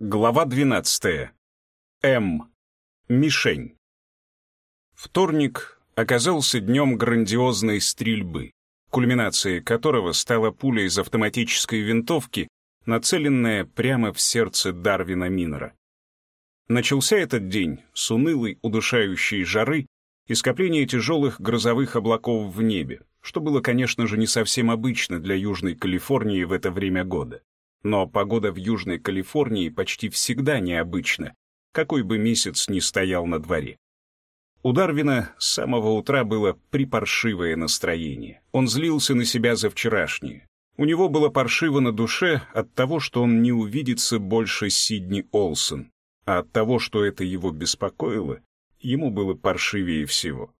Глава 12. М. Мишень. Вторник оказался днем грандиозной стрельбы, кульминацией которого стала пуля из автоматической винтовки, нацеленная прямо в сердце Дарвина Минера. Начался этот день с унылой, удушающей жары и скопления тяжелых грозовых облаков в небе, что было, конечно же, не совсем обычно для Южной Калифорнии в это время года. Но погода в Южной Калифорнии почти всегда необычна, какой бы месяц ни стоял на дворе. У Дарвина с самого утра было припаршивое настроение. Он злился на себя за вчерашнее. У него было паршиво на душе от того, что он не увидится больше Сидни Олсен, а от того, что это его беспокоило, ему было паршивее всего.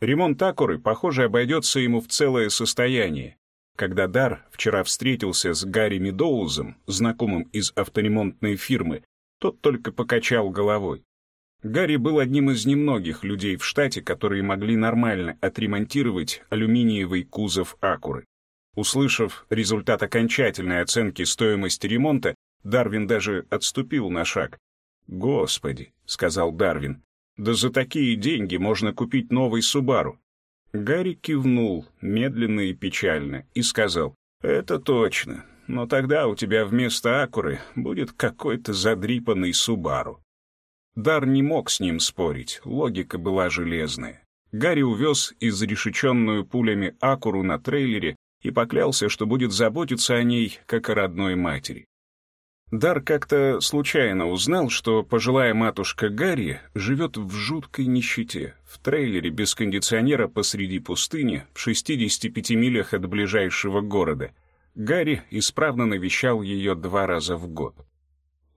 Ремонт Акуры, похоже, обойдется ему в целое состояние, когда Дар вчера встретился с Гарри Медоузом, знакомым из авторемонтной фирмы, тот только покачал головой. Гарри был одним из немногих людей в штате, которые могли нормально отремонтировать алюминиевый кузов Акуры. Услышав результат окончательной оценки стоимости ремонта, Дарвин даже отступил на шаг. «Господи», — сказал Дарвин, — «да за такие деньги можно купить новый Субару. Гарри кивнул, медленно и печально, и сказал, «Это точно, но тогда у тебя вместо Акуры будет какой-то задрипанный Субару». Дар не мог с ним спорить, логика была железная. Гарри увез изрешеченную пулями Акуру на трейлере и поклялся, что будет заботиться о ней, как о родной матери. Дар как-то случайно узнал, что пожилая матушка Гарри живет в жуткой нищете, в трейлере без кондиционера посреди пустыни, в 65 милях от ближайшего города. Гарри исправно навещал ее два раза в год.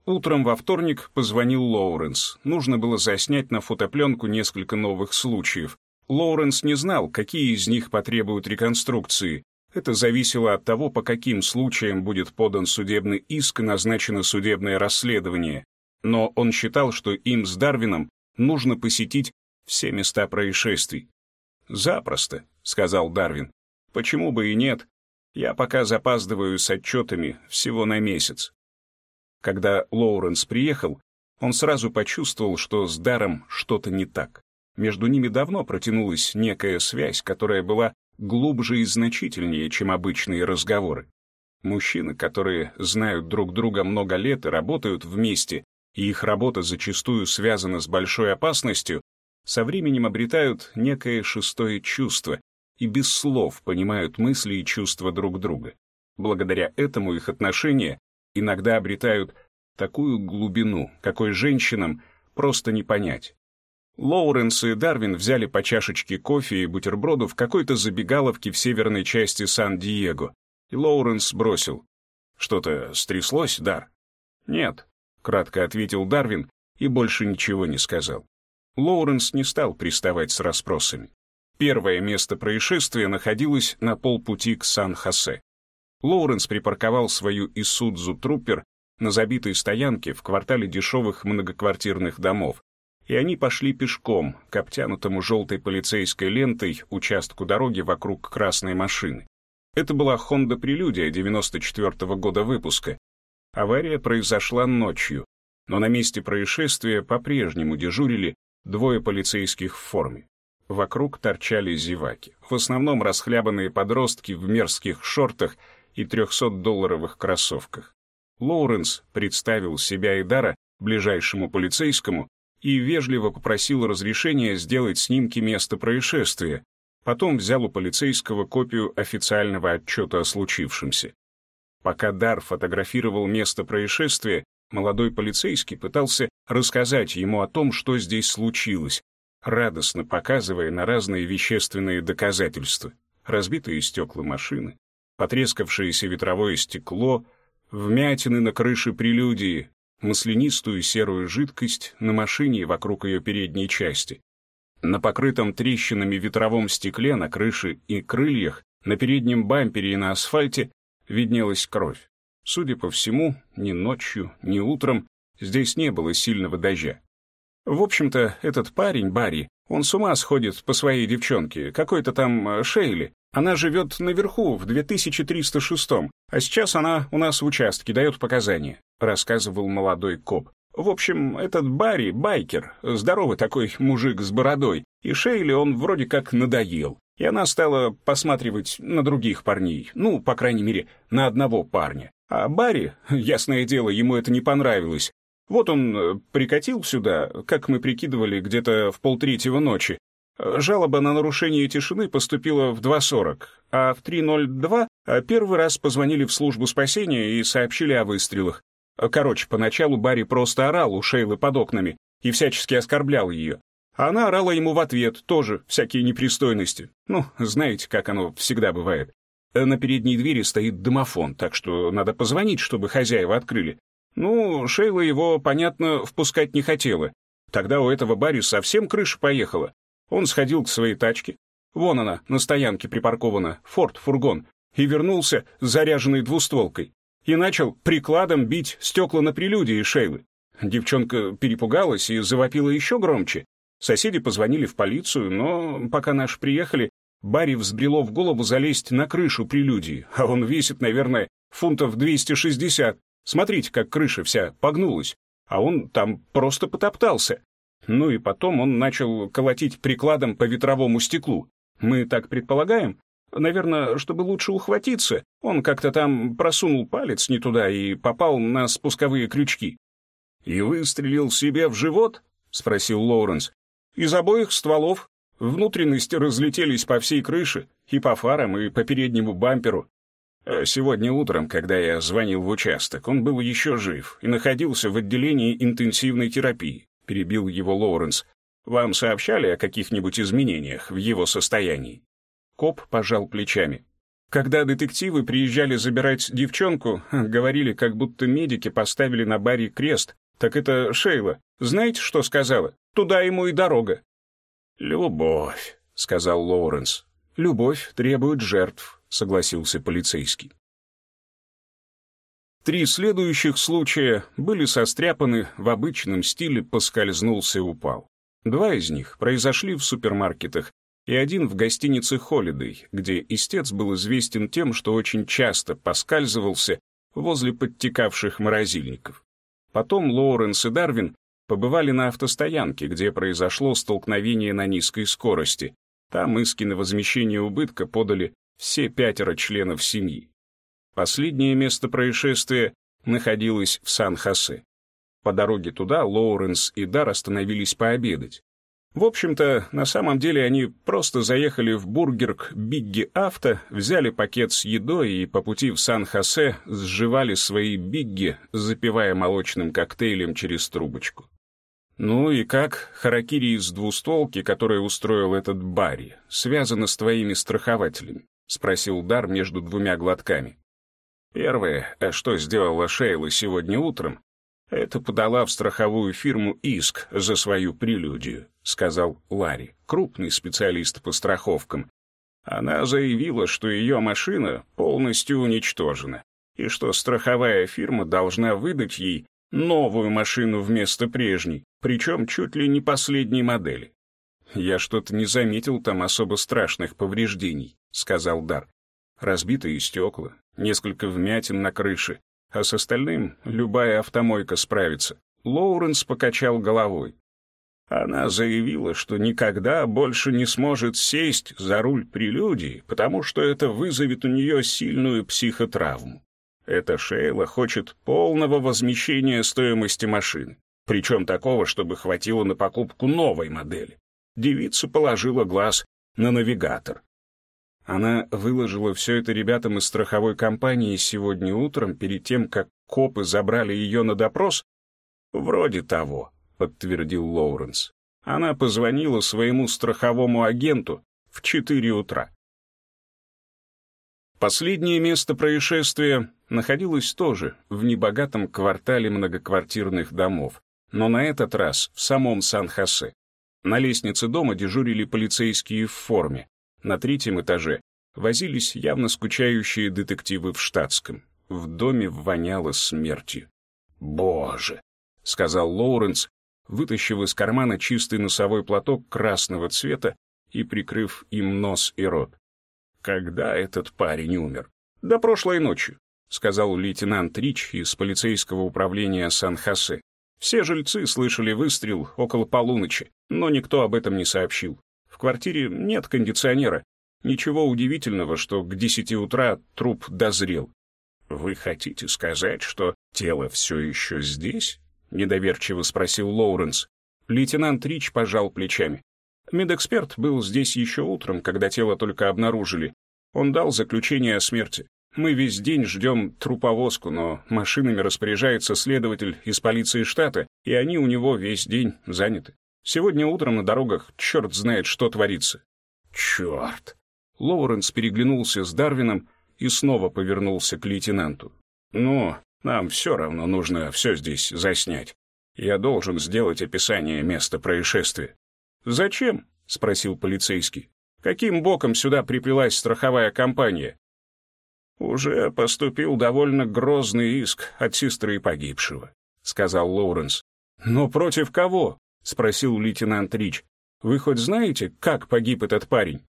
Утром во вторник позвонил Лоуренс. Нужно было заснять на фотопленку несколько новых случаев. Лоуренс не знал, какие из них потребуют реконструкции, это зависело от того, по каким случаям будет подан судебный иск и назначено судебное расследование. Но он считал, что им с Дарвином нужно посетить все места происшествий. «Запросто», — сказал Дарвин. «Почему бы и нет? Я пока запаздываю с отчетами всего на месяц». Когда Лоуренс приехал, он сразу почувствовал, что с Даром что-то не так. Между ними давно протянулась некая связь, которая была глубже и значительнее, чем обычные разговоры. Мужчины, которые знают друг друга много лет и работают вместе, и их работа зачастую связана с большой опасностью, со временем обретают некое шестое чувство и без слов понимают мысли и чувства друг друга. Благодаря этому их отношения иногда обретают такую глубину, какой женщинам просто не понять. Лоуренс и Дарвин взяли по чашечке кофе и бутерброду в какой-то забегаловке в северной части Сан-Диего. И Лоуренс бросил. «Что-то стряслось, Дар?» «Нет», — кратко ответил Дарвин и больше ничего не сказал. Лоуренс не стал приставать с расспросами. Первое место происшествия находилось на полпути к Сан-Хосе. Лоуренс припарковал свою Исудзу Труппер на забитой стоянке в квартале дешевых многоквартирных домов, и они пошли пешком к обтянутому желтой полицейской лентой участку дороги вокруг красной машины. Это была Honda Прелюдия 94 -го года выпуска. Авария произошла ночью, но на месте происшествия по-прежнему дежурили двое полицейских в форме. Вокруг торчали зеваки, в основном расхлябанные подростки в мерзких шортах и 300-долларовых кроссовках. Лоуренс представил себя и Дара ближайшему полицейскому и вежливо попросил разрешения сделать снимки места происшествия, потом взял у полицейского копию официального отчета о случившемся. Пока Дар фотографировал место происшествия, молодой полицейский пытался рассказать ему о том, что здесь случилось, радостно показывая на разные вещественные доказательства. Разбитые стекла машины, потрескавшееся ветровое стекло, вмятины на крыше прелюдии, маслянистую серую жидкость на машине вокруг ее передней части. На покрытом трещинами ветровом стекле на крыше и крыльях, на переднем бампере и на асфальте виднелась кровь. Судя по всему, ни ночью, ни утром здесь не было сильного дождя. В общем-то, этот парень, Барри, он с ума сходит по своей девчонке, какой-то там э, Шейли. Она живет наверху, в 2306 а сейчас она у нас в участке, дает показания. Рассказывал молодой коп. В общем, этот Барри — байкер, здоровый такой мужик с бородой, и Шейли он вроде как надоел. И она стала посматривать на других парней, ну, по крайней мере, на одного парня. А Барри, ясное дело, ему это не понравилось. Вот он э, прикатил сюда, как мы прикидывали, где-то в полтретьего ночи. Жалоба на нарушение тишины поступила в 2.40, а в 3.02 э, первый раз позвонили в службу спасения и сообщили о выстрелах. Короче, поначалу Барри просто орал у Шейлы под окнами и всячески оскорблял ее. Она орала ему в ответ, тоже всякие непристойности. Ну, знаете, как оно всегда бывает. На передней двери стоит домофон, так что надо позвонить, чтобы хозяева открыли. Ну, Шейла его, понятно, впускать не хотела. Тогда у этого Барри совсем крыша поехала. Он сходил к своей тачке. Вон она, на стоянке припаркована, форт-фургон, и вернулся с заряженной двустволкой. И начал прикладом бить стекла на прелюдии Шейлы. Девчонка перепугалась и завопила еще громче. Соседи позвонили в полицию, но пока наши приехали, Барри взбрело в голову залезть на крышу прелюдии, а он весит, наверное, фунтов 260. Смотрите, как крыша вся погнулась, а он там просто потоптался. Ну и потом он начал колотить прикладом по ветровому стеклу. Мы так предполагаем? Наверное, чтобы лучше ухватиться, он как-то там просунул палец не туда и попал на спусковые крючки. «И выстрелил себе в живот?» — спросил Лоуренс. Из обоих стволов внутренности разлетелись по всей крыше, и по фарам, и по переднему бамперу. А сегодня утром, когда я звонил в участок, он был еще жив и находился в отделении интенсивной терапии, перебил его Лоуренс. Вам сообщали о каких-нибудь изменениях в его состоянии? Коп пожал плечами. Когда детективы приезжали забирать девчонку, говорили, как будто медики поставили на баре крест. Так это Шейла. Знаете, что сказала? Туда ему и дорога». «Любовь», — сказал Лоуренс. «Любовь требует жертв», — согласился полицейский. Три следующих случая были состряпаны в обычном стиле «поскользнулся и упал». Два из них произошли в супермаркетах, и один в гостинице «Холидей», где истец был известен тем, что очень часто поскальзывался возле подтекавших морозильников. Потом Лоуренс и Дарвин побывали на автостоянке, где произошло столкновение на низкой скорости. Там иски на возмещение убытка подали все пятеро членов семьи. Последнее место происшествия находилось в Сан-Хосе. По дороге туда Лоуренс и Дар остановились пообедать. В общем-то, на самом деле они просто заехали в бургерг Бигги Авто, взяли пакет с едой и по пути в Сан-Хосе сживали свои Бигги, запивая молочным коктейлем через трубочку. «Ну и как харакири из двустволки, которое устроил этот Барри, связано с твоими страхователями?» — спросил Дар между двумя глотками. Первое, а что сделала Шейла сегодня утром, это подала в страховую фирму иск за свою прелюдию, сказал Ларри, крупный специалист по страховкам. Она заявила, что ее машина полностью уничтожена, и что страховая фирма должна выдать ей новую машину вместо прежней, причем чуть ли не последней модели. «Я что-то не заметил там особо страшных повреждений», — сказал Дар. «Разбитые стекла, несколько вмятин на крыше, а с остальным любая автомойка справится». Лоуренс покачал головой. Она заявила, что никогда больше не сможет сесть за руль прелюдии, потому что это вызовет у нее сильную психотравму. Эта Шейла хочет полного возмещения стоимости машины, причем такого, чтобы хватило на покупку новой модели. Девица положила глаз на навигатор. Она выложила все это ребятам из страховой компании сегодня утром, перед тем, как копы забрали ее на допрос? «Вроде того», — подтвердил Лоуренс. Она позвонила своему страховому агенту в четыре утра. Последнее место происшествия находилось тоже в небогатом квартале многоквартирных домов, но на этот раз в самом Сан-Хосе. На лестнице дома дежурили полицейские в форме. На третьем этаже возились явно скучающие детективы в штатском. В доме воняло смертью. «Боже!» — сказал Лоуренс, вытащив из кармана чистый носовой платок красного цвета и прикрыв им нос и рот. Когда этот парень умер? Да прошлой ночью. сказал лейтенант Рич из полицейского управления Сан-Хосе. Все жильцы слышали выстрел около полуночи, но никто об этом не сообщил. Квартире нет кондиционера. Ничего удивительного, что к десяти утра труп дозрел. «Вы хотите сказать, что тело все еще здесь?» — недоверчиво спросил Лоуренс. Лейтенант Рич пожал плечами. Медэксперт был здесь еще утром, когда тело только обнаружили. Он дал заключение о смерти. Мы весь день ждем труповозку, но машинами распоряжается следователь из полиции штата, и они у него весь день заняты. Сегодня утром на дорогах черт знает, что творится. Черт! Лоуренс переглянулся с Дарвином и снова повернулся к лейтенанту. «Ну, нам все равно нужно все здесь заснять. Я должен сделать описание места происшествия». «Зачем?» — спросил полицейский. «Каким боком сюда приплелась страховая компания?» «Уже поступил довольно грозный иск от сестры погибшего», — сказал Лоуренс. «Но против кого?» — спросил лейтенант Рич. «Вы хоть знаете, как погиб этот парень?»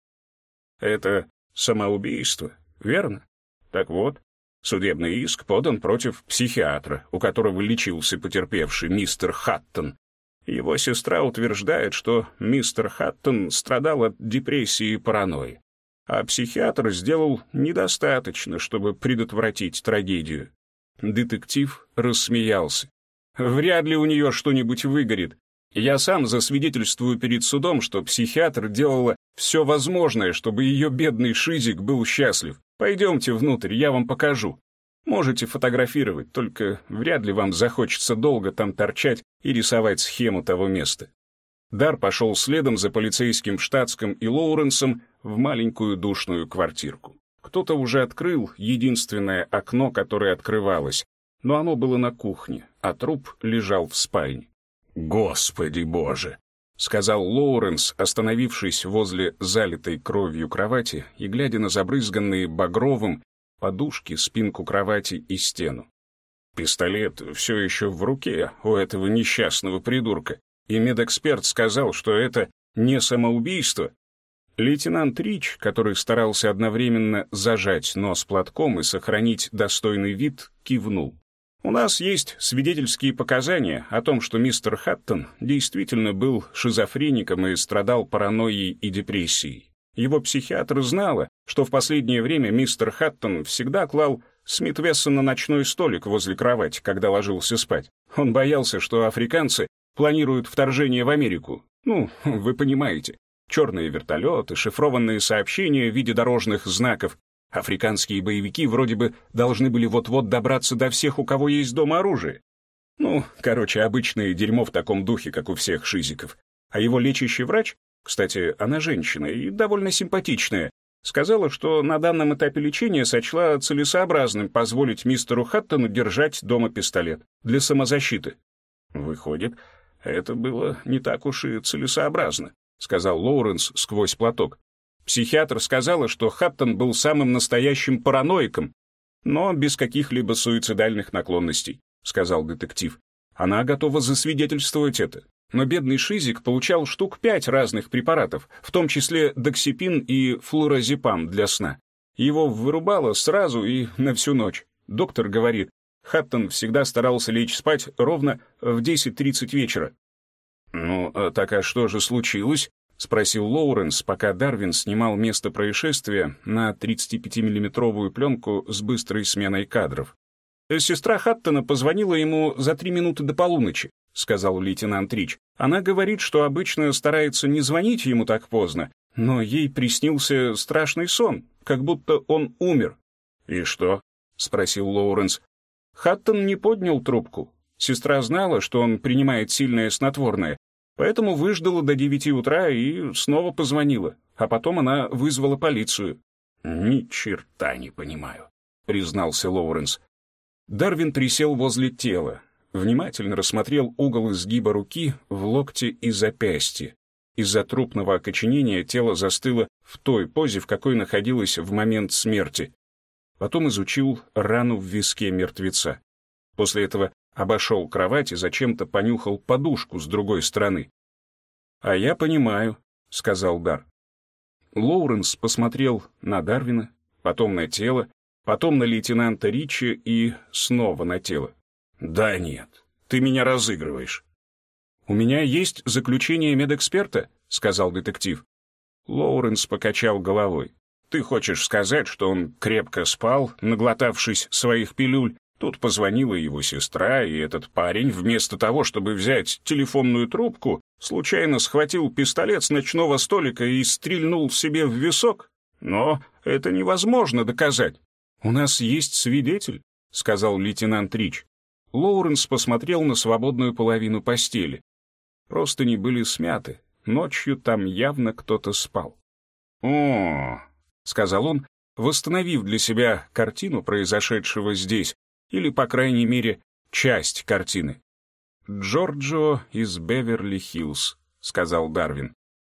«Это самоубийство, верно? Так вот, судебный иск подан против психиатра, у которого лечился потерпевший мистер Хаттон. Его сестра утверждает, что мистер Хаттон страдал от депрессии и паранойи, а психиатр сделал недостаточно, чтобы предотвратить трагедию. Детектив рассмеялся. «Вряд ли у нее что-нибудь выгорит. Я сам засвидетельствую перед судом, что психиатр делала все возможное, чтобы ее бедный Шизик был счастлив. Пойдемте внутрь, я вам покажу. Можете фотографировать, только вряд ли вам захочется долго там торчать и рисовать схему того места. Дар пошел следом за полицейским штатском и Лоуренсом в маленькую душную квартирку. Кто-то уже открыл единственное окно, которое открывалось, но оно было на кухне, а труп лежал в спальне. «Господи боже!» — сказал Лоуренс, остановившись возле залитой кровью кровати и глядя на забрызганные багровым подушки, спинку кровати и стену. Пистолет все еще в руке у этого несчастного придурка, и медэксперт сказал, что это не самоубийство. Лейтенант Рич, который старался одновременно зажать нос платком и сохранить достойный вид, кивнул. У нас есть свидетельские показания о том, что мистер Хаттон действительно был шизофреником и страдал паранойей и депрессией. Его психиатр знала, что в последнее время мистер Хаттон всегда клал Смит Вессон на ночной столик возле кровати, когда ложился спать. Он боялся, что африканцы планируют вторжение в Америку. Ну, вы понимаете. Черные вертолеты, шифрованные сообщения в виде дорожных знаков, Африканские боевики вроде бы должны были вот-вот добраться до всех, у кого есть дома оружие. Ну, короче, обычное дерьмо в таком духе, как у всех шизиков. А его лечащий врач, кстати, она женщина и довольно симпатичная, сказала, что на данном этапе лечения сочла целесообразным позволить мистеру Хаттону держать дома пистолет для самозащиты. Выходит, это было не так уж и целесообразно, сказал Лоуренс сквозь платок. Психиатр сказала, что Хаттон был самым настоящим параноиком, но без каких-либо суицидальных наклонностей, сказал детектив. Она готова засвидетельствовать это. Но бедный Шизик получал штук пять разных препаратов, в том числе доксипин и флуорозепам для сна. Его вырубало сразу и на всю ночь. Доктор говорит, Хаттон всегда старался лечь спать ровно в 10.30 вечера. «Ну, а так а что же случилось?» — спросил Лоуренс, пока Дарвин снимал место происшествия на 35-миллиметровую пленку с быстрой сменой кадров. «Сестра Хаттона позвонила ему за три минуты до полуночи», — сказал лейтенант Рич. «Она говорит, что обычно старается не звонить ему так поздно, но ей приснился страшный сон, как будто он умер». «И что?» — спросил Лоуренс. Хаттон не поднял трубку. Сестра знала, что он принимает сильное снотворное, Поэтому выждала до девяти утра и снова позвонила, а потом она вызвала полицию. «Ни черта не понимаю», — признался Лоуренс. Дарвин присел возле тела, внимательно рассмотрел угол изгиба руки в локте и запястье. Из-за трупного окоченения тело застыло в той позе, в какой находилось в момент смерти. Потом изучил рану в виске мертвеца. После этого обошел кровать и зачем-то понюхал подушку с другой стороны. «А я понимаю», — сказал Дар. Лоуренс посмотрел на Дарвина, потом на тело, потом на лейтенанта Ричи и снова на тело. «Да нет, ты меня разыгрываешь». «У меня есть заключение медэксперта», — сказал детектив. Лоуренс покачал головой. «Ты хочешь сказать, что он крепко спал, наглотавшись своих пилюль? Тут позвонила его сестра, и этот парень, вместо того, чтобы взять телефонную трубку, случайно схватил пистолет с ночного столика и стрельнул себе в висок? Но это невозможно доказать. «У нас есть свидетель», — сказал лейтенант Рич. Лоуренс посмотрел на свободную половину постели. Просто не были смяты. Ночью там явно кто-то спал. «О», — сказал он, восстановив для себя картину произошедшего здесь, или, по крайней мере, часть картины. «Джорджо из Беверли-Хиллз», — сказал Дарвин.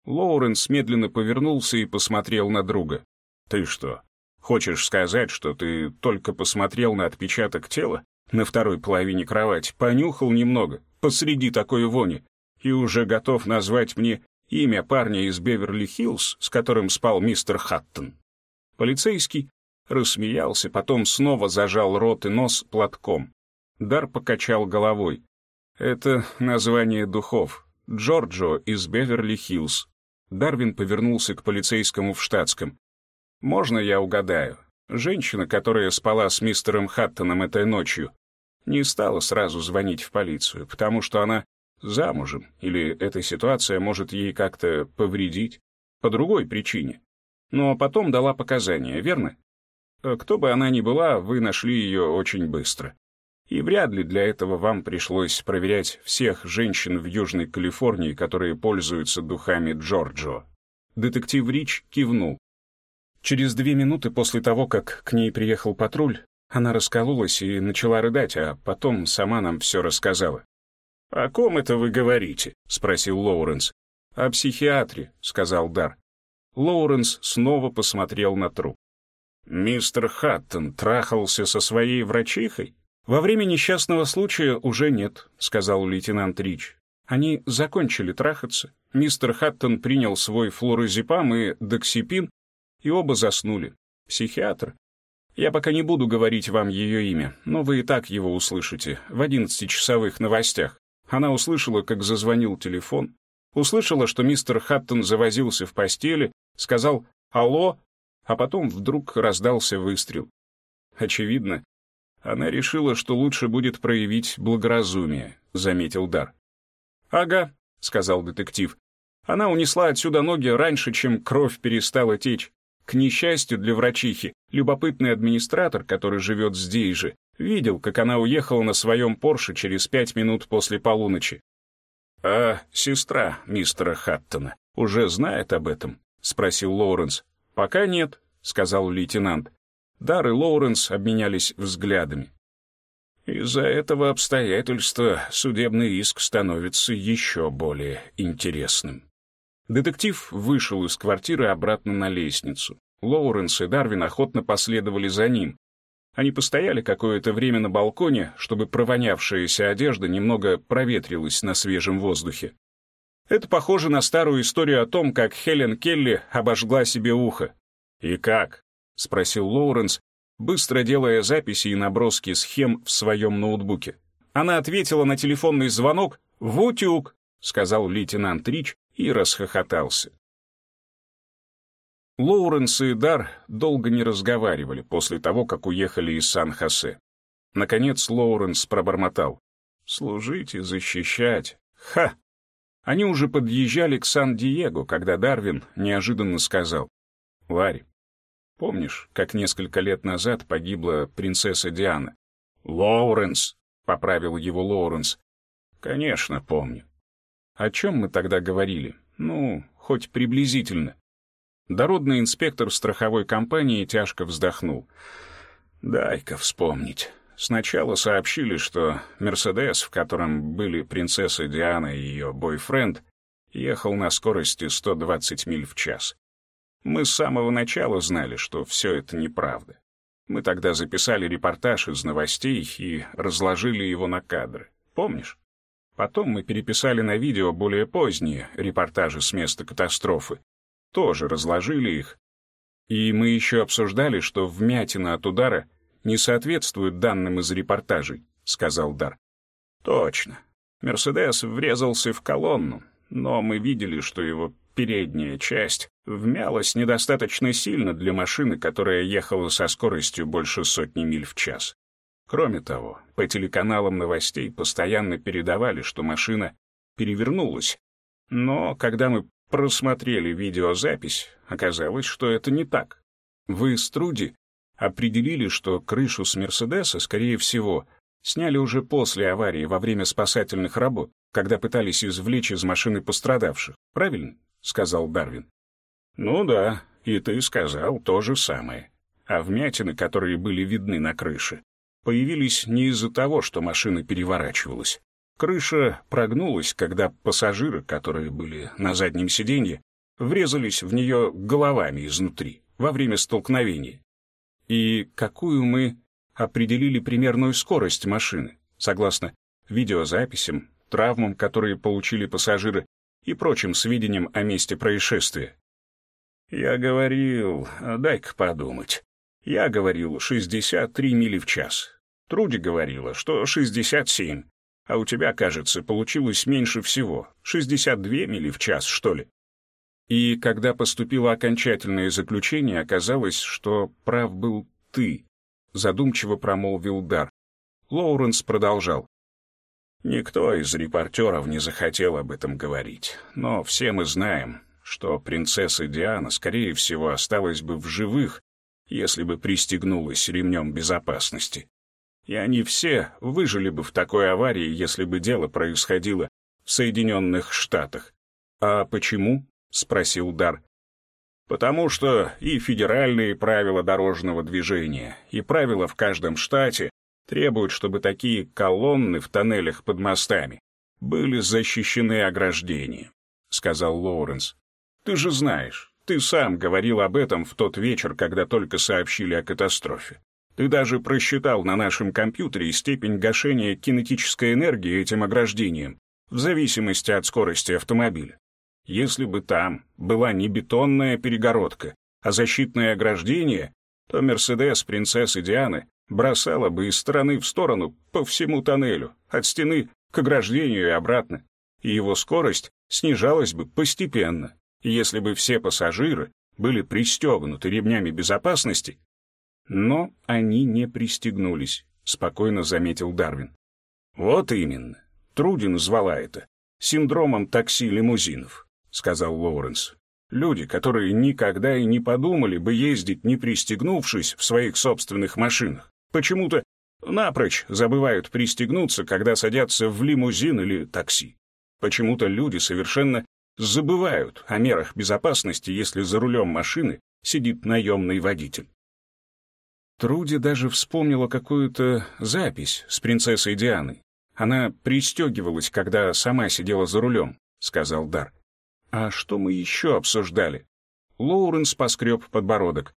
Лоуренс медленно повернулся и посмотрел на друга. «Ты что, хочешь сказать, что ты только посмотрел на отпечаток тела на второй половине кровати, понюхал немного, посреди такой вони, и уже готов назвать мне имя парня из Беверли-Хиллз, с которым спал мистер Хаттон?» Полицейский рассмеялся, потом снова зажал рот и нос платком. Дар покачал головой. «Это название духов. Джорджо из Беверли-Хиллз». Дарвин повернулся к полицейскому в штатском. «Можно я угадаю? Женщина, которая спала с мистером Хаттоном этой ночью, не стала сразу звонить в полицию, потому что она замужем, или эта ситуация может ей как-то повредить, по другой причине. Но потом дала показания, верно? Э, кто бы она ни была, вы нашли ее очень быстро. И вряд ли для этого вам пришлось проверять всех женщин в Южной Калифорнии, которые пользуются духами Джорджо. Детектив Рич кивнул. Через две минуты после того, как к ней приехал патруль, она раскололась и начала рыдать, а потом сама нам все рассказала. «О ком это вы говорите?» — спросил Лоуренс. «О психиатре», — сказал Дар. Лоуренс снова посмотрел на труп. Мистер Хаттон трахался со своей врачихой? Во время несчастного случая уже нет, сказал лейтенант Рич. Они закончили трахаться. Мистер Хаттон принял свой флорозепам и доксипин, и оба заснули. Психиатр. Я пока не буду говорить вам ее имя, но вы и так его услышите в одиннадцатичасовых новостях. Она услышала, как зазвонил телефон, услышала, что мистер Хаттон завозился в постели, сказал «Алло», а потом вдруг раздался выстрел. Очевидно, она решила, что лучше будет проявить благоразумие, заметил Дар. «Ага», — сказал детектив. «Она унесла отсюда ноги раньше, чем кровь перестала течь. К несчастью для врачихи, любопытный администратор, который живет здесь же, видел, как она уехала на своем Порше через пять минут после полуночи. «А сестра мистера Хаттона уже знает об этом?» — спросил Лоуренс. «Пока нет», — сказал лейтенант. Дар и Лоуренс обменялись взглядами. Из-за этого обстоятельства судебный иск становится еще более интересным. Детектив вышел из квартиры обратно на лестницу. Лоуренс и Дарвин охотно последовали за ним. Они постояли какое-то время на балконе, чтобы провонявшаяся одежда немного проветрилась на свежем воздухе. Это похоже на старую историю о том, как Хелен Келли обожгла себе ухо. «И как?» — спросил Лоуренс, быстро делая записи и наброски схем в своем ноутбуке. Она ответила на телефонный звонок «В утюг», — сказал лейтенант Рич и расхохотался. Лоуренс и Дар долго не разговаривали после того, как уехали из Сан-Хосе. Наконец Лоуренс пробормотал. «Служить и защищать. Ха!» Они уже подъезжали к Сан-Диего, когда Дарвин неожиданно сказал. «Ларри, помнишь, как несколько лет назад погибла принцесса Диана?» «Лоуренс», — поправил его Лоуренс. «Конечно, помню». «О чем мы тогда говорили? Ну, хоть приблизительно». Дородный инспектор страховой компании тяжко вздохнул. «Дай-ка вспомнить». Сначала сообщили, что «Мерседес», в котором были принцесса Диана и ее бойфренд, ехал на скорости 120 миль в час. Мы с самого начала знали, что все это неправда. Мы тогда записали репортаж из новостей и разложили его на кадры. Помнишь? Потом мы переписали на видео более поздние репортажи с места катастрофы. Тоже разложили их И мы еще обсуждали, что вмятина от удара не соответствует данным из репортажей, сказал Дар. Точно. Мерседес врезался в колонну, но мы видели, что его передняя часть вмялась недостаточно сильно для машины, которая ехала со скоростью больше сотни миль в час. Кроме того, по телеканалам новостей постоянно передавали, что машина перевернулась. Но когда мы просмотрели видеозапись, оказалось, что это не так. Вы с Труди определили, что крышу с Мерседеса, скорее всего, сняли уже после аварии во время спасательных работ, когда пытались извлечь из машины пострадавших. Правильно? — сказал Дарвин. «Ну да, и ты сказал то же самое. А вмятины, которые были видны на крыше, появились не из-за того, что машина переворачивалась. Крыша прогнулась, когда пассажиры, которые были на заднем сиденье, врезались в нее головами изнутри во время столкновения. И какую мы определили примерную скорость машины, согласно видеозаписям, травмам, которые получили пассажиры, и прочим сведениям о месте происшествия. Я говорил, дай-ка подумать. Я говорил 63 мили в час. Труди говорила, что 67, а у тебя, кажется, получилось меньше всего, 62 мили в час, что ли. И когда поступило окончательное заключение, оказалось, что прав был ты, задумчиво промолвил Дар. Лоуренс продолжал. Никто из репортеров не захотел об этом говорить, но все мы знаем, что принцесса Диана, скорее всего, осталась бы в живых, если бы пристегнулась ремнем безопасности. И они все выжили бы в такой аварии, если бы дело происходило в Соединенных Штатах. «А почему?» — спросил Дар. «Потому что и федеральные правила дорожного движения, и правила в каждом штате требуют, чтобы такие колонны в тоннелях под мостами были защищены ограждением», — сказал Лоуренс. «Ты же знаешь, ты сам говорил об этом в тот вечер, когда только сообщили о катастрофе. Ты даже просчитал на нашем компьютере степень гашения кинетической энергии этим ограждением, в зависимости от скорости автомобиля. Если бы там была не бетонная перегородка, а защитное ограждение, то «Мерседес» принцессы Дианы бросала бы из стороны в сторону по всему тоннелю, от стены к ограждению и обратно, и его скорость снижалась бы постепенно, если бы все пассажиры были пристегнуты ремнями безопасности. Но они не пристегнулись, спокойно заметил Дарвин. Вот именно. Трудин звала это синдромом такси-лимузинов, сказал Лоуренс. Люди, которые никогда и не подумали бы ездить, не пристегнувшись в своих собственных машинах, Почему-то напрочь забывают пристегнуться, когда садятся в лимузин или такси. Почему-то люди совершенно забывают о мерах безопасности, если за рулем машины сидит наемный водитель. Труди даже вспомнила какую-то запись с принцессой Дианой. Она пристегивалась, когда сама сидела за рулем, сказал Дар. А что мы еще обсуждали? Лоуренс поскреб подбородок.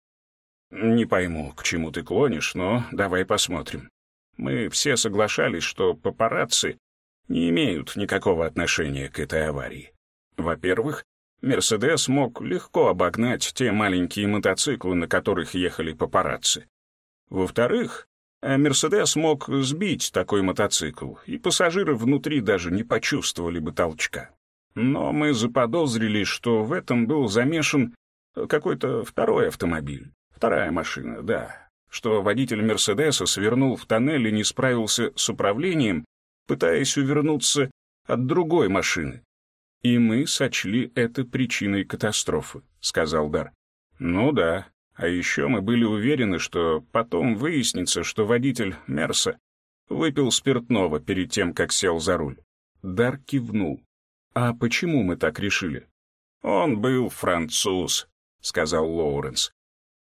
«Не пойму, к чему ты клонишь, но давай посмотрим. Мы все соглашались, что папарацци не имеют никакого отношения к этой аварии. Во-первых, Мерседес мог легко обогнать те маленькие мотоциклы, на которых ехали папарацци. Во-вторых, Мерседес мог сбить такой мотоцикл, и пассажиры внутри даже не почувствовали бы толчка. Но мы заподозрили, что в этом был замешан какой-то второй автомобиль. Вторая машина, да. Что водитель Мерседеса свернул в тоннель и не справился с управлением, пытаясь увернуться от другой машины. «И мы сочли это причиной катастрофы», — сказал Дар. «Ну да. А еще мы были уверены, что потом выяснится, что водитель Мерса выпил спиртного перед тем, как сел за руль». Дар кивнул. «А почему мы так решили?» «Он был француз», — сказал Лоуренс.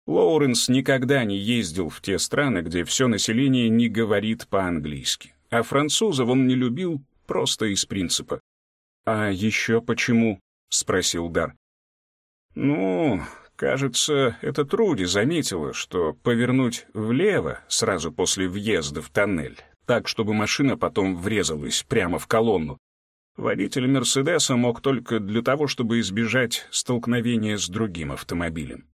Лоуренс никогда не ездил в те страны, где все население не говорит по-английски, а французов он не любил просто из принципа. «А еще почему?» — спросил Дар. «Ну, кажется, это Труди заметила, что повернуть влево сразу после въезда в тоннель, так, чтобы машина потом врезалась прямо в колонну, водитель Мерседеса мог только для того, чтобы избежать столкновения с другим автомобилем.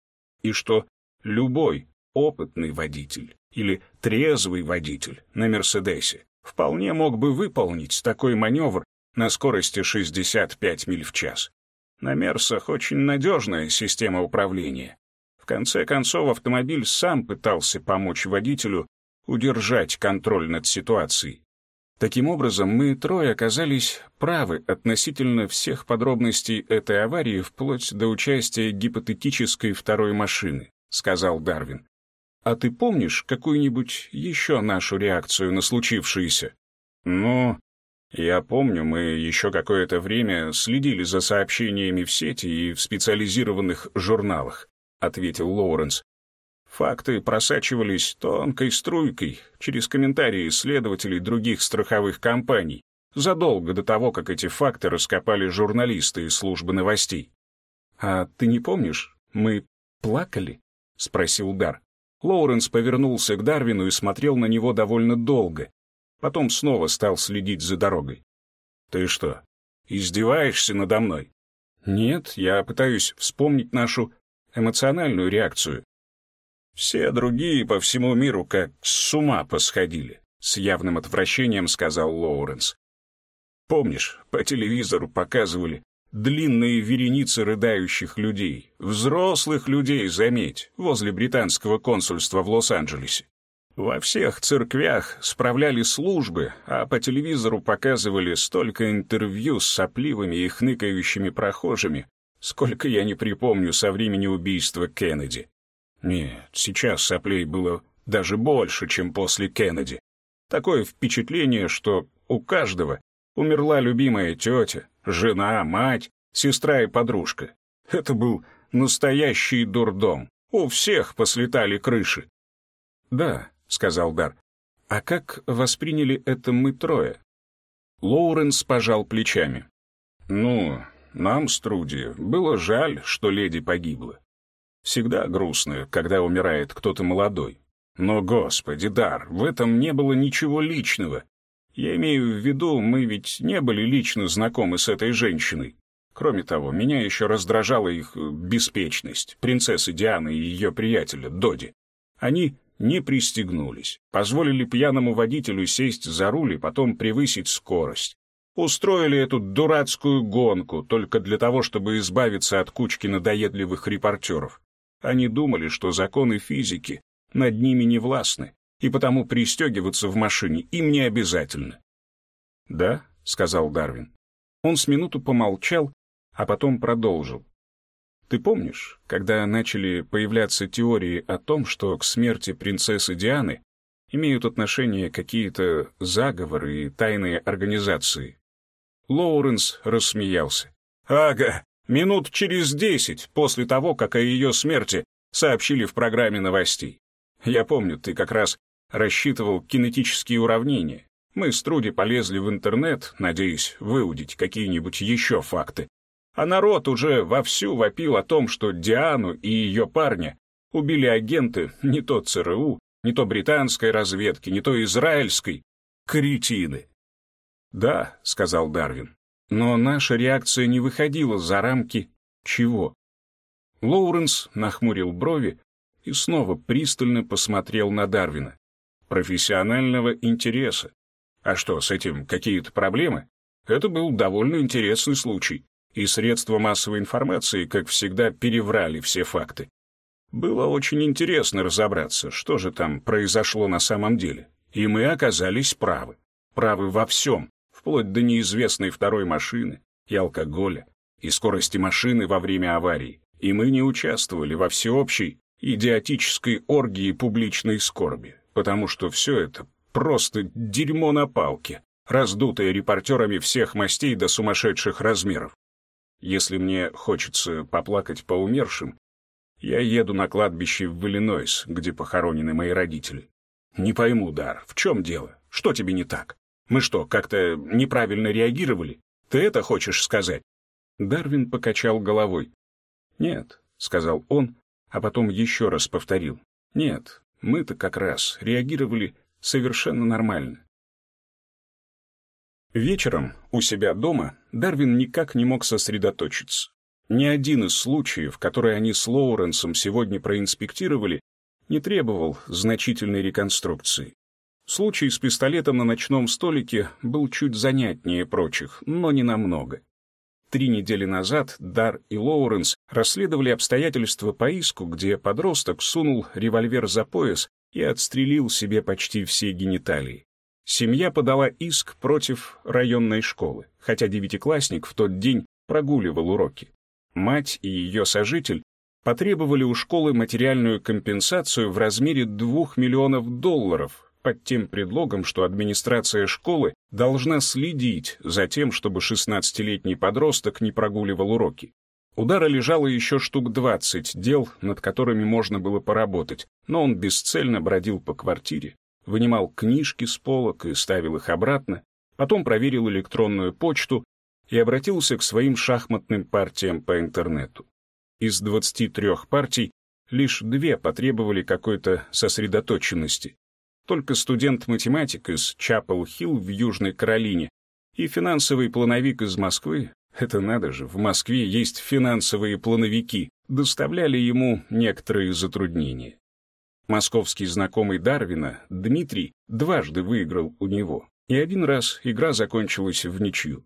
и что любой опытный водитель или трезвый водитель на «Мерседесе» вполне мог бы выполнить такой маневр на скорости 65 миль в час. На «Мерсах» очень надежная система управления. В конце концов, автомобиль сам пытался помочь водителю удержать контроль над ситуацией. Таким образом, мы трое оказались правы относительно всех подробностей этой аварии вплоть до участия гипотетической второй машины, сказал Дарвин. А ты помнишь какую-нибудь еще нашу реакцию на случившееся? Ну, я помню, мы еще какое-то время следили за сообщениями в сети и в специализированных журналах, ответил Лоуренс. Факты просачивались тонкой струйкой через комментарии исследователей других страховых компаний задолго до того, как эти факты раскопали журналисты из службы новостей. «А ты не помнишь, мы плакали?» — спросил Дар. Лоуренс повернулся к Дарвину и смотрел на него довольно долго. Потом снова стал следить за дорогой. «Ты что, издеваешься надо мной?» «Нет, я пытаюсь вспомнить нашу эмоциональную реакцию. Все другие по всему миру как с ума посходили, с явным отвращением сказал Лоуренс. Помнишь, по телевизору показывали длинные вереницы рыдающих людей, взрослых людей, заметь, возле британского консульства в Лос-Анджелесе. Во всех церквях справляли службы, а по телевизору показывали столько интервью с сопливыми и хныкающими прохожими, сколько я не припомню со времени убийства Кеннеди. Нет, сейчас соплей было даже больше, чем после Кеннеди. Такое впечатление, что у каждого умерла любимая тетя, жена, мать, сестра и подружка. Это был настоящий дурдом. У всех послетали крыши. «Да», — сказал Дар. «А как восприняли это мы трое?» Лоуренс пожал плечами. «Ну, нам с Труди было жаль, что леди погибла. Всегда грустно, когда умирает кто-то молодой. Но, господи, Дар, в этом не было ничего личного. Я имею в виду, мы ведь не были лично знакомы с этой женщиной. Кроме того, меня еще раздражала их беспечность, принцессы Дианы и ее приятеля Доди. Они не пристегнулись, позволили пьяному водителю сесть за руль и потом превысить скорость. Устроили эту дурацкую гонку только для того, чтобы избавиться от кучки надоедливых репортеров. Они думали, что законы физики над ними не властны, и потому пристегиваться в машине им не обязательно. «Да», — сказал Дарвин. Он с минуту помолчал, а потом продолжил. «Ты помнишь, когда начали появляться теории о том, что к смерти принцессы Дианы имеют отношение какие-то заговоры и тайные организации?» Лоуренс рассмеялся. «Ага, Минут через десять после того, как о ее смерти сообщили в программе новостей. Я помню, ты как раз рассчитывал кинетические уравнения. Мы с Труди полезли в интернет, надеясь выудить какие-нибудь еще факты. А народ уже вовсю вопил о том, что Диану и ее парня убили агенты не то ЦРУ, не то британской разведки, не то израильской. Кретины. «Да», — сказал Дарвин, но наша реакция не выходила за рамки чего. Лоуренс нахмурил брови и снова пристально посмотрел на Дарвина. Профессионального интереса. А что, с этим какие-то проблемы? Это был довольно интересный случай, и средства массовой информации, как всегда, переврали все факты. Было очень интересно разобраться, что же там произошло на самом деле. И мы оказались правы. Правы во всем, вплоть до неизвестной второй машины и алкоголя, и скорости машины во время аварии, и мы не участвовали во всеобщей идиотической оргии публичной скорби, потому что все это просто дерьмо на палке, раздутое репортерами всех мастей до сумасшедших размеров. Если мне хочется поплакать по умершим, я еду на кладбище в Иллинойс, где похоронены мои родители. Не пойму, Дар, в чем дело? Что тебе не так? Мы что, как-то неправильно реагировали? Ты это хочешь сказать?» Дарвин покачал головой. «Нет», — сказал он, а потом еще раз повторил. «Нет, мы-то как раз реагировали совершенно нормально». Вечером у себя дома Дарвин никак не мог сосредоточиться. Ни один из случаев, которые они с Лоуренсом сегодня проинспектировали, не требовал значительной реконструкции. Случай с пистолетом на ночном столике был чуть занятнее прочих, но не намного. Три недели назад Дар и Лоуренс расследовали обстоятельства по иску, где подросток сунул револьвер за пояс и отстрелил себе почти все гениталии. Семья подала иск против районной школы, хотя девятиклассник в тот день прогуливал уроки. Мать и ее сожитель потребовали у школы материальную компенсацию в размере 2 миллионов долларов под тем предлогом, что администрация школы должна следить за тем, чтобы 16-летний подросток не прогуливал уроки. У Дара лежало еще штук 20 дел, над которыми можно было поработать, но он бесцельно бродил по квартире, вынимал книжки с полок и ставил их обратно, потом проверил электронную почту и обратился к своим шахматным партиям по интернету. Из 23 партий лишь две потребовали какой-то сосредоточенности. Только студент-математик из Чапел-Хилл в Южной Каролине и финансовый плановик из Москвы, это надо же, в Москве есть финансовые плановики, доставляли ему некоторые затруднения. Московский знакомый Дарвина, Дмитрий, дважды выиграл у него, и один раз игра закончилась в ничью.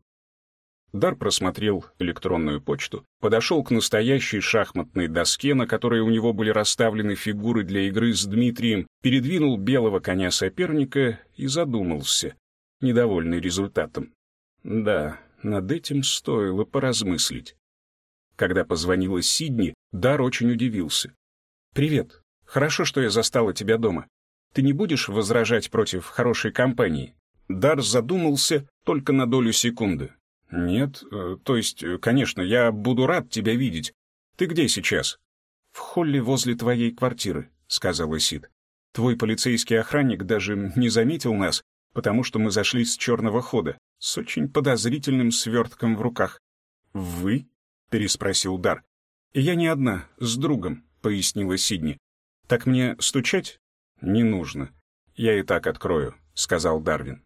Дар просмотрел электронную почту, подошел к настоящей шахматной доске, на которой у него были расставлены фигуры для игры с Дмитрием, передвинул белого коня соперника и задумался, недовольный результатом. Да, над этим стоило поразмыслить. Когда позвонила Сидни, Дар очень удивился. «Привет. Хорошо, что я застала тебя дома. Ты не будешь возражать против хорошей компании?» Дар задумался только на долю секунды. «Нет, э, то есть, э, конечно, я буду рад тебя видеть. Ты где сейчас?» «В холле возле твоей квартиры», — сказала Сид. «Твой полицейский охранник даже не заметил нас, потому что мы зашли с черного хода, с очень подозрительным свертком в руках». «Вы?» — переспросил Дар. «Я не одна, с другом», — пояснила Сидни. «Так мне стучать?» «Не нужно. Я и так открою», — сказал Дарвин.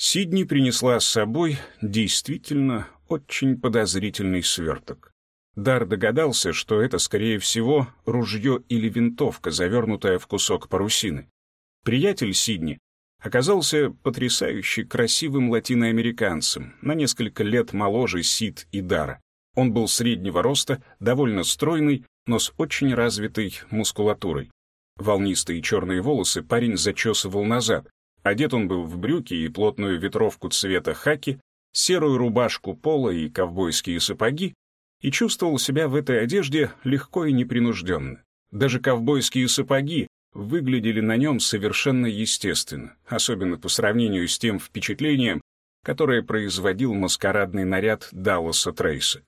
Сидни принесла с собой действительно очень подозрительный сверток. Дар догадался, что это, скорее всего, ружье или винтовка, завернутая в кусок парусины. Приятель Сидни оказался потрясающе красивым латиноамериканцем, на несколько лет моложе Сид и Дара. Он был среднего роста, довольно стройный, но с очень развитой мускулатурой. Волнистые черные волосы парень зачесывал назад, Одет он был в брюки и плотную ветровку цвета хаки, серую рубашку пола и ковбойские сапоги, и чувствовал себя в этой одежде легко и непринужденно. Даже ковбойские сапоги выглядели на нем совершенно естественно, особенно по сравнению с тем впечатлением, которое производил маскарадный наряд Далласа Трейса.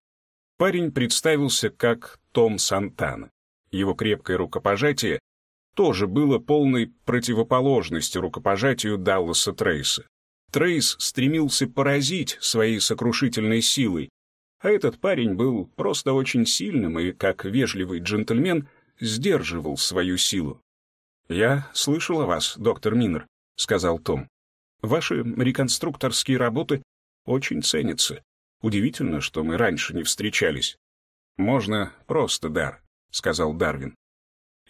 Парень представился как Том Сантана. Его крепкое рукопожатие тоже было полной противоположностью рукопожатию Далласа Трейса. Трейс стремился поразить своей сокрушительной силой, а этот парень был просто очень сильным и, как вежливый джентльмен, сдерживал свою силу. «Я слышал о вас, доктор Минер», — сказал Том. «Ваши реконструкторские работы очень ценятся. Удивительно, что мы раньше не встречались». «Можно просто дар», — сказал Дарвин.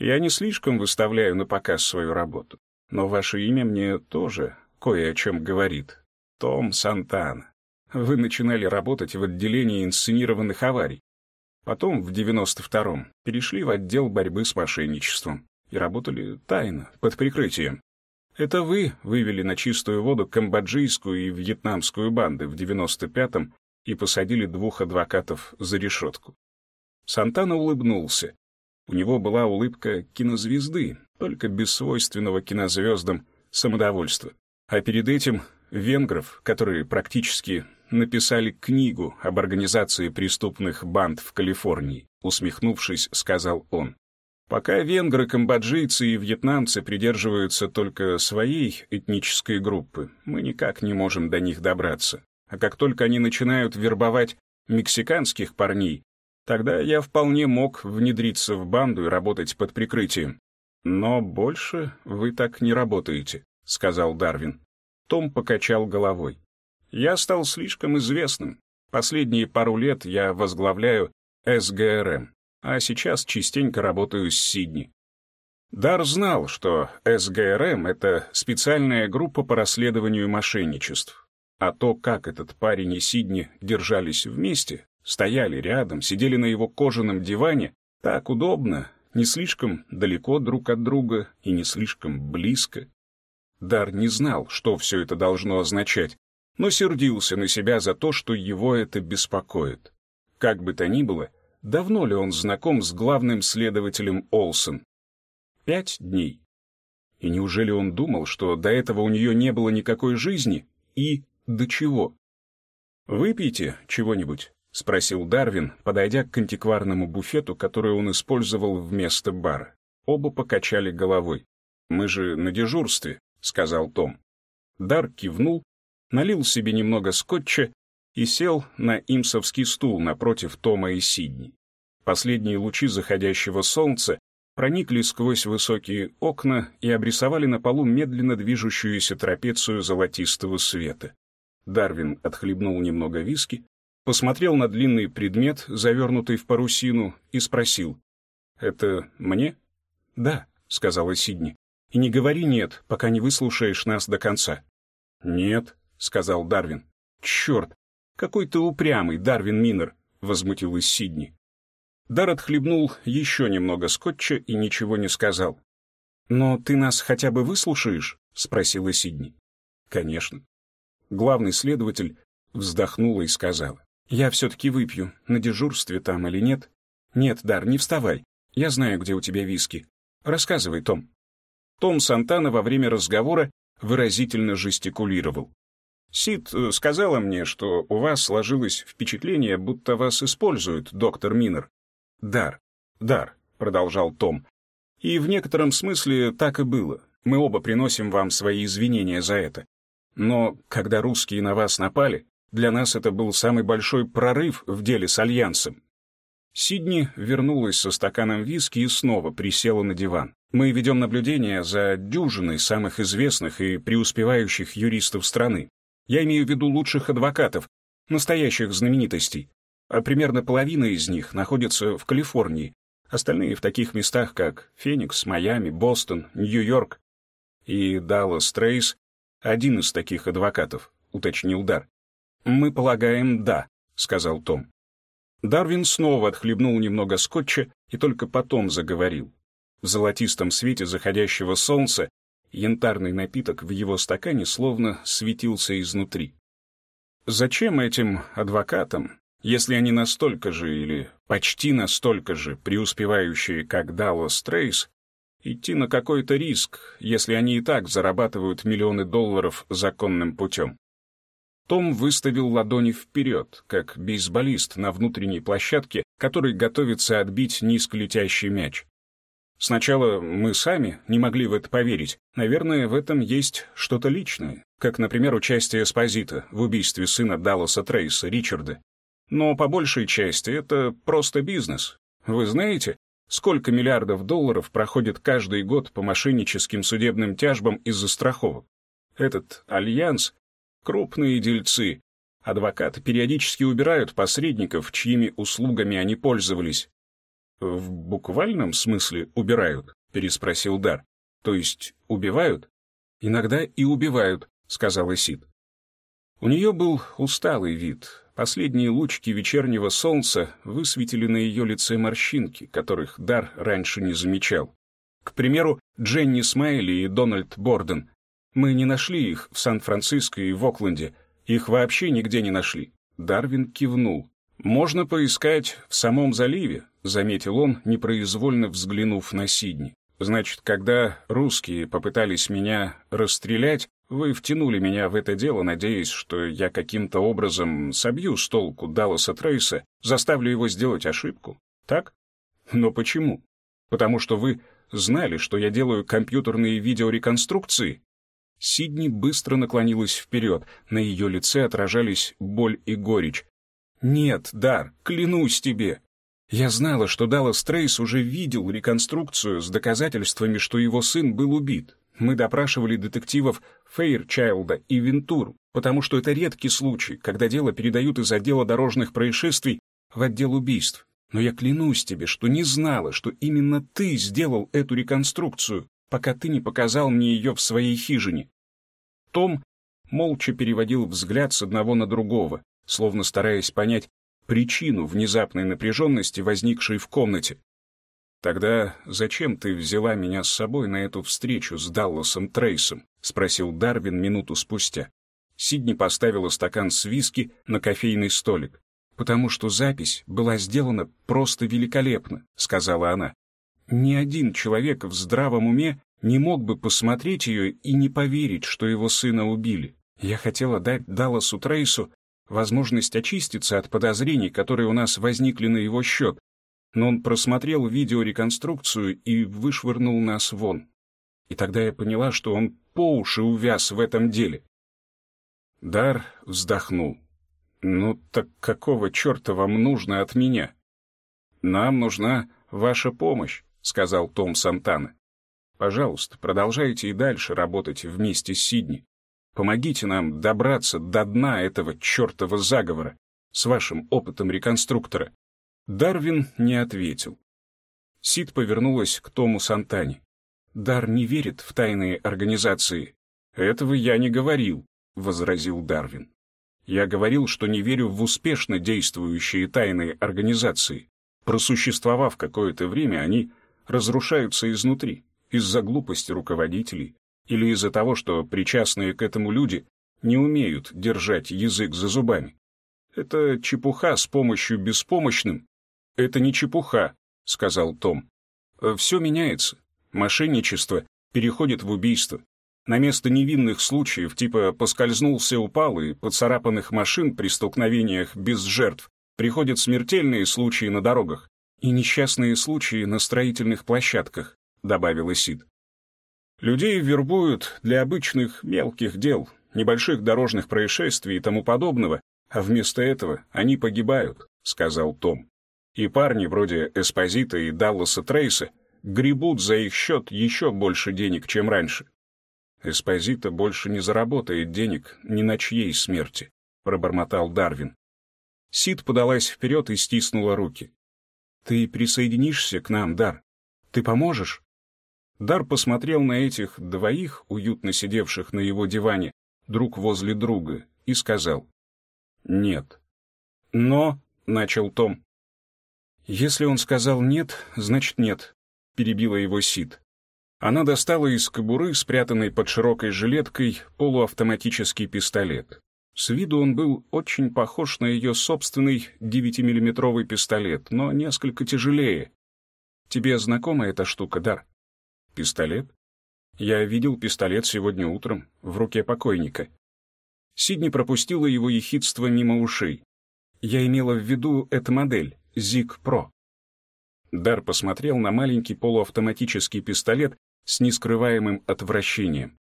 Я не слишком выставляю на показ свою работу, но ваше имя мне тоже кое о чем говорит. Том Сантана. Вы начинали работать в отделении инсценированных аварий. Потом, в 92-м, перешли в отдел борьбы с мошенничеством и работали тайно, под прикрытием. Это вы вывели на чистую воду камбоджийскую и вьетнамскую банды в 95-м и посадили двух адвокатов за решетку. Сантана улыбнулся, у него была улыбка кинозвезды, только без свойственного кинозвездам самодовольства. А перед этим венгров, которые практически написали книгу об организации преступных банд в Калифорнии, усмехнувшись, сказал он. Пока венгры, камбоджийцы и вьетнамцы придерживаются только своей этнической группы, мы никак не можем до них добраться. А как только они начинают вербовать мексиканских парней, Тогда я вполне мог внедриться в банду и работать под прикрытием. Но больше вы так не работаете, сказал Дарвин. Том покачал головой. Я стал слишком известным. Последние пару лет я возглавляю СГРМ, а сейчас частенько работаю с Сидни. Дар знал, что СГРМ — это специальная группа по расследованию мошенничеств. А то, как этот парень и Сидни держались вместе, стояли рядом, сидели на его кожаном диване, так удобно, не слишком далеко друг от друга и не слишком близко. Дар не знал, что все это должно означать, но сердился на себя за то, что его это беспокоит. Как бы то ни было, давно ли он знаком с главным следователем Олсен? Пять дней. И неужели он думал, что до этого у нее не было никакой жизни? И до чего? «Выпейте чего-нибудь», — спросил Дарвин, подойдя к антикварному буфету, который он использовал вместо бара. Оба покачали головой. «Мы же на дежурстве», — сказал Том. Дар кивнул, налил себе немного скотча и сел на имсовский стул напротив Тома и Сидни. Последние лучи заходящего солнца проникли сквозь высокие окна и обрисовали на полу медленно движущуюся трапецию золотистого света. Дарвин отхлебнул немного виски, посмотрел на длинный предмет, завернутый в парусину, и спросил. «Это мне?» «Да», — сказала Сидни. «И не говори «нет», пока не выслушаешь нас до конца». «Нет», — сказал Дарвин. «Черт, какой ты упрямый, Дарвин Минер», — возмутилась Сидни. Дар отхлебнул еще немного скотча и ничего не сказал. «Но ты нас хотя бы выслушаешь?» — спросила Сидни. «Конечно». Главный следователь вздохнула и сказала. «Я все-таки выпью, на дежурстве там или нет?» «Нет, Дар, не вставай. Я знаю, где у тебя виски. Рассказывай, Том». Том Сантана во время разговора выразительно жестикулировал. «Сид э, сказала мне, что у вас сложилось впечатление, будто вас используют, доктор Минер. «Дар, дар», — продолжал Том. «И в некотором смысле так и было. Мы оба приносим вам свои извинения за это. Но когда русские на вас напали, для нас это был самый большой прорыв в деле с Альянсом». Сидни вернулась со стаканом виски и снова присела на диван. «Мы ведем наблюдение за дюжиной самых известных и преуспевающих юристов страны. Я имею в виду лучших адвокатов, настоящих знаменитостей, а примерно половина из них находится в Калифорнии, остальные в таких местах, как Феникс, Майами, Бостон, Нью-Йорк. И Даллас Трейс — один из таких адвокатов, уточнил Дар. «Мы полагаем, да», — сказал Том. Дарвин снова отхлебнул немного скотча и только потом заговорил. В золотистом свете заходящего солнца янтарный напиток в его стакане словно светился изнутри. Зачем этим адвокатам если они настолько же или почти настолько же преуспевающие, как Даллас Трейс, идти на какой-то риск, если они и так зарабатывают миллионы долларов законным путем. Том выставил ладони вперед, как бейсболист на внутренней площадке, который готовится отбить низколетящий мяч. Сначала мы сами не могли в это поверить. Наверное, в этом есть что-то личное, как, например, участие Спозита в убийстве сына Далласа Трейса, Ричарда. Но по большей части это просто бизнес. Вы знаете, сколько миллиардов долларов проходит каждый год по мошенническим судебным тяжбам из-за страховок? Этот альянс — крупные дельцы. Адвокаты периодически убирают посредников, чьими услугами они пользовались. «В буквальном смысле убирают?» — переспросил Дар. «То есть убивают?» «Иногда и убивают», — сказала Сид. У нее был усталый вид, Последние лучики вечернего солнца высветили на ее лице морщинки, которых Дар раньше не замечал. К примеру, Дженни Смайли и Дональд Борден. Мы не нашли их в Сан-Франциско и в Окленде. Их вообще нигде не нашли. Дарвин кивнул. «Можно поискать в самом заливе», — заметил он, непроизвольно взглянув на Сидни. «Значит, когда русские попытались меня расстрелять, вы втянули меня в это дело, надеясь, что я каким-то образом собью с толку Далласа Трейса, заставлю его сделать ошибку, так? Но почему? Потому что вы знали, что я делаю компьютерные видеореконструкции? Сидни быстро наклонилась вперед, на ее лице отражались боль и горечь. «Нет, Дар, клянусь тебе!» Я знала, что Даллас Трейс уже видел реконструкцию с доказательствами, что его сын был убит, Мы допрашивали детективов Фейрчайлда и Вентуру, потому что это редкий случай, когда дело передают из отдела дорожных происшествий в отдел убийств. Но я клянусь тебе, что не знала, что именно ты сделал эту реконструкцию, пока ты не показал мне ее в своей хижине. Том молча переводил взгляд с одного на другого, словно стараясь понять причину внезапной напряженности, возникшей в комнате. «Тогда зачем ты взяла меня с собой на эту встречу с Далласом Трейсом?» — спросил Дарвин минуту спустя. Сидни поставила стакан с виски на кофейный столик. «Потому что запись была сделана просто великолепно», — сказала она. «Ни один человек в здравом уме не мог бы посмотреть ее и не поверить, что его сына убили. Я хотела дать Далласу Трейсу возможность очиститься от подозрений, которые у нас возникли на его счет, но он просмотрел видеореконструкцию и вышвырнул нас вон. И тогда я поняла, что он по уши увяз в этом деле. Дар вздохнул. «Ну так какого черта вам нужно от меня?» «Нам нужна ваша помощь», — сказал Том Сантана. «Пожалуйста, продолжайте и дальше работать вместе с Сидни. Помогите нам добраться до дна этого чертова заговора с вашим опытом реконструктора. Дарвин не ответил. Сид повернулась к Тому Сантане. «Дар не верит в тайные организации». «Этого я не говорил», — возразил Дарвин. «Я говорил, что не верю в успешно действующие тайные организации. Просуществовав какое-то время, они разрушаются изнутри, из-за глупости руководителей или из-за того, что причастные к этому люди не умеют держать язык за зубами. Это чепуха с помощью беспомощным «Это не чепуха», — сказал Том. «Все меняется. Мошенничество переходит в убийство. На место невинных случаев, типа поскользнулся, упал и поцарапанных машин при столкновениях без жертв, приходят смертельные случаи на дорогах и несчастные случаи на строительных площадках», — добавил Исид. «Людей вербуют для обычных мелких дел, небольших дорожных происшествий и тому подобного, а вместо этого они погибают», — сказал Том и парни вроде Эспозита и Далласа Трейса гребут за их счет еще больше денег, чем раньше. Эспозита больше не заработает денег ни на чьей смерти, пробормотал Дарвин. Сид подалась вперед и стиснула руки. «Ты присоединишься к нам, Дар? Ты поможешь?» Дар посмотрел на этих двоих, уютно сидевших на его диване, друг возле друга, и сказал «Нет». «Но», — начал Том, «Если он сказал «нет», значит «нет», — перебила его Сид. Она достала из кобуры, спрятанной под широкой жилеткой, полуавтоматический пистолет. С виду он был очень похож на ее собственный 9-миллиметровый пистолет, но несколько тяжелее. «Тебе знакома эта штука, Дар?» «Пистолет?» «Я видел пистолет сегодня утром в руке покойника». Сидни пропустила его ехидство мимо ушей. «Я имела в виду эту модель. Зиг Про. Дар посмотрел на маленький полуавтоматический пистолет с нескрываемым отвращением.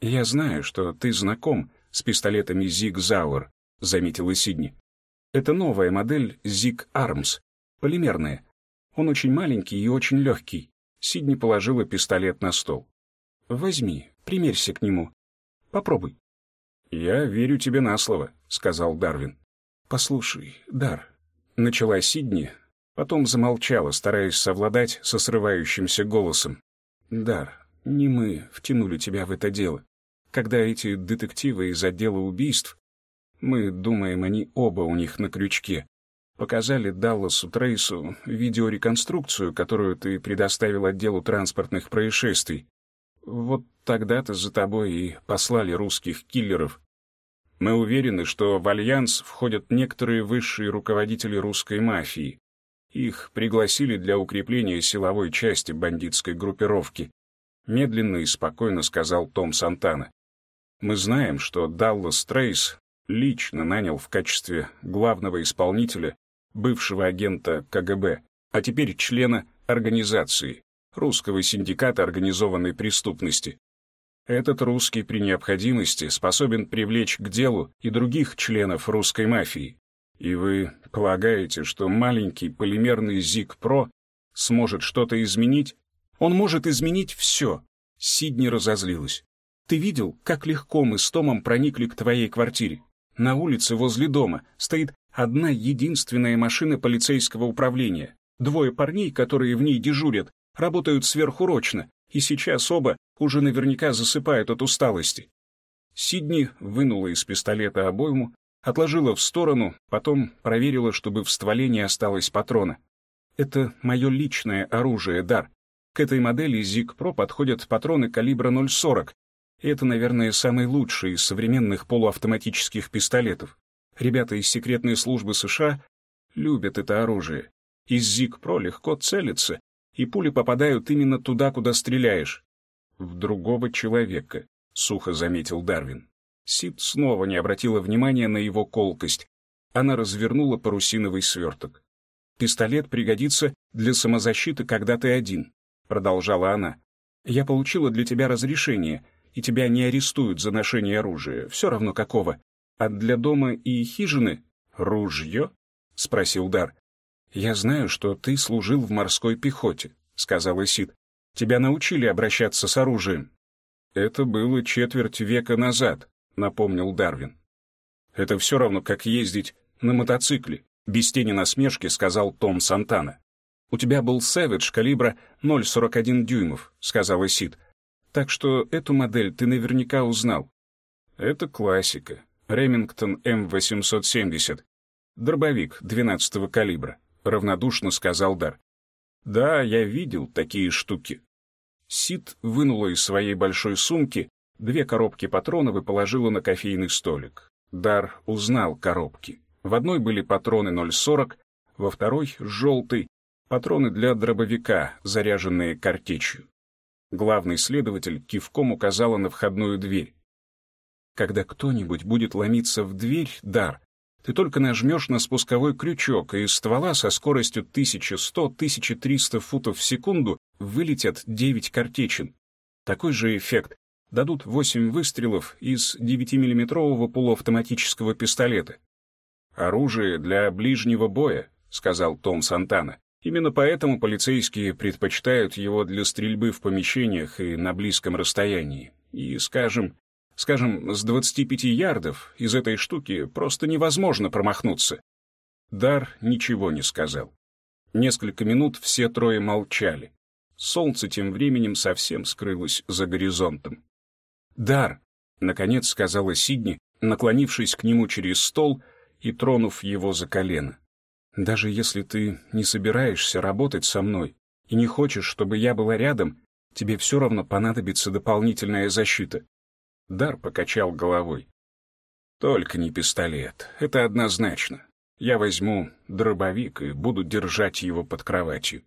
«Я знаю, что ты знаком с пистолетами Зиг Зауэр», — заметила Сидни. «Это новая модель Зиг Армс, полимерная. Он очень маленький и очень легкий». Сидни положила пистолет на стол. «Возьми, примерься к нему. Попробуй». «Я верю тебе на слово», — сказал Дарвин. «Послушай, Дар, Начала Сидни, потом замолчала, стараясь совладать со срывающимся голосом. «Дар, не мы втянули тебя в это дело. Когда эти детективы из отдела убийств, мы думаем, они оба у них на крючке, показали Далласу Трейсу видеореконструкцию, которую ты предоставил отделу транспортных происшествий. Вот тогда-то за тобой и послали русских киллеров, мы уверены, что в Альянс входят некоторые высшие руководители русской мафии. Их пригласили для укрепления силовой части бандитской группировки. Медленно и спокойно сказал Том Сантана. Мы знаем, что Даллас Трейс лично нанял в качестве главного исполнителя бывшего агента КГБ, а теперь члена организации, русского синдиката организованной преступности. Этот русский при необходимости способен привлечь к делу и других членов русской мафии. И вы полагаете, что маленький полимерный ЗИГ-ПРО сможет что-то изменить? Он может изменить все. Сидни разозлилась. «Ты видел, как легко мы с Томом проникли к твоей квартире? На улице возле дома стоит одна единственная машина полицейского управления. Двое парней, которые в ней дежурят, работают сверхурочно, и сейчас оба уже наверняка засыпают от усталости. Сидни вынула из пистолета обойму, отложила в сторону, потом проверила, чтобы в стволе не осталось патрона. «Это мое личное оружие, Дар. К этой модели Zig Pro подходят патроны калибра 0,40, и это, наверное, самый лучший из современных полуавтоматических пистолетов. Ребята из секретной службы США любят это оружие. Из Pro легко целиться, и пули попадают именно туда, куда стреляешь. В другого человека, — сухо заметил Дарвин. Сид снова не обратила внимания на его колкость. Она развернула парусиновый сверток. «Пистолет пригодится для самозащиты, когда ты один», — продолжала она. «Я получила для тебя разрешение, и тебя не арестуют за ношение оружия, все равно какого. А для дома и хижины — ружье?» — спросил Дар. «Я знаю, что ты служил в морской пехоте», — сказала Сид. «Тебя научили обращаться с оружием». «Это было четверть века назад», — напомнил Дарвин. «Это все равно, как ездить на мотоцикле», — без тени насмешки сказал Том Сантана. «У тебя был Savage калибра 0,41 дюймов», — сказала Сид. «Так что эту модель ты наверняка узнал». «Это классика. Ремингтон М870. Дробовик 12-го калибра. — равнодушно сказал Дар. «Да, я видел такие штуки». Сид вынула из своей большой сумки две коробки патронов и положила на кофейный столик. Дар узнал коробки. В одной были патроны 0,40, во второй — желтый, патроны для дробовика, заряженные картечью. Главный следователь кивком указала на входную дверь. «Когда кто-нибудь будет ломиться в дверь, Дар, ты только нажмешь на спусковой крючок, и из ствола со скоростью 1100-1300 футов в секунду вылетят 9 картечин. Такой же эффект дадут 8 выстрелов из 9-миллиметрового полуавтоматического пистолета. «Оружие для ближнего боя», — сказал Том Сантана. «Именно поэтому полицейские предпочитают его для стрельбы в помещениях и на близком расстоянии. И, скажем, Скажем, с 25 ярдов из этой штуки просто невозможно промахнуться. Дар ничего не сказал. Несколько минут все трое молчали. Солнце тем временем совсем скрылось за горизонтом. «Дар!» — наконец сказала Сидни, наклонившись к нему через стол и тронув его за колено. «Даже если ты не собираешься работать со мной и не хочешь, чтобы я была рядом, тебе все равно понадобится дополнительная защита. Дар покачал головой. «Только не пистолет, это однозначно. Я возьму дробовик и буду держать его под кроватью».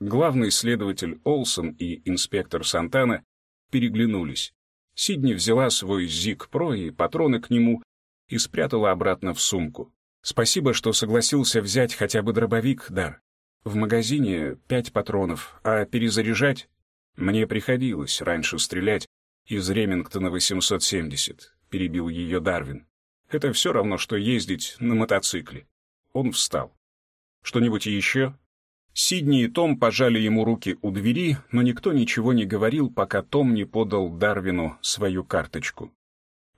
Главный следователь Олсон и инспектор Сантана переглянулись. Сидни взяла свой ЗИК-ПРО и патроны к нему и спрятала обратно в сумку. «Спасибо, что согласился взять хотя бы дробовик, Дар. В магазине пять патронов, а перезаряжать мне приходилось раньше стрелять из Ремингтона 870, перебил ее Дарвин. Это все равно, что ездить на мотоцикле. Он встал. Что-нибудь еще? Сидни и Том пожали ему руки у двери, но никто ничего не говорил, пока Том не подал Дарвину свою карточку.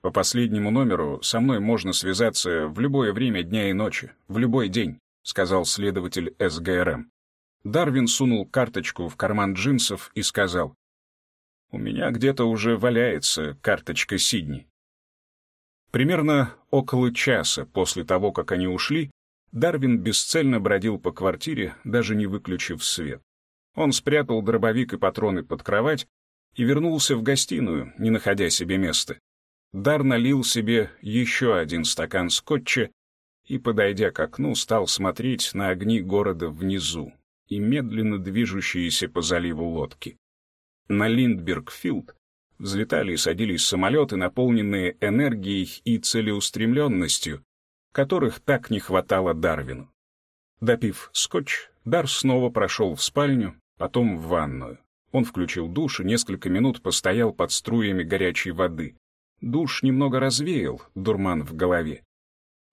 По последнему номеру со мной можно связаться в любое время дня и ночи, в любой день, сказал следователь СГРМ. Дарвин сунул карточку в карман джинсов и сказал, у меня где-то уже валяется карточка Сидни. Примерно около часа после того, как они ушли, Дарвин бесцельно бродил по квартире, даже не выключив свет. Он спрятал дробовик и патроны под кровать и вернулся в гостиную, не находя себе места. Дар налил себе еще один стакан скотча и, подойдя к окну, стал смотреть на огни города внизу и медленно движущиеся по заливу лодки. На Линдбергфилд взлетали и садились самолеты, наполненные энергией и целеустремленностью, которых так не хватало Дарвину. Допив скотч, Дар снова прошел в спальню, потом в ванную. Он включил душ и несколько минут постоял под струями горячей воды. Душ немного развеял дурман в голове.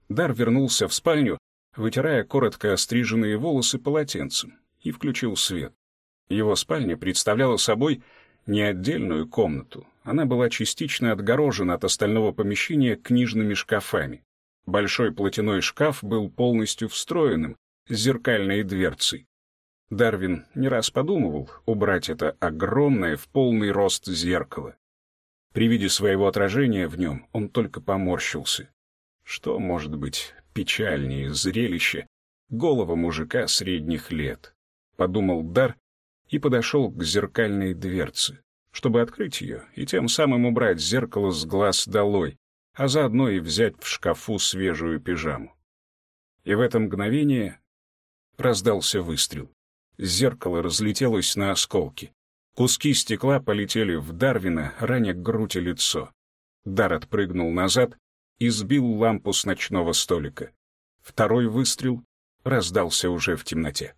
Дар вернулся в спальню, вытирая коротко остриженные волосы полотенцем, и включил свет. Его спальня представляла собой не отдельную комнату. Она была частично отгорожена от остального помещения книжными шкафами. Большой платяной шкаф был полностью встроенным, с зеркальной дверцей. Дарвин не раз подумывал убрать это огромное в полный рост зеркало. При виде своего отражения в нем он только поморщился. Что может быть печальнее зрелище голого мужика средних лет? Подумал Дар и подошел к зеркальной дверце, чтобы открыть ее и тем самым убрать зеркало с глаз долой, а заодно и взять в шкафу свежую пижаму. И в это мгновение раздался выстрел. Зеркало разлетелось на осколки. Куски стекла полетели в Дарвина, раня грудь и лицо. Дар отпрыгнул назад и сбил лампу с ночного столика. Второй выстрел раздался уже в темноте.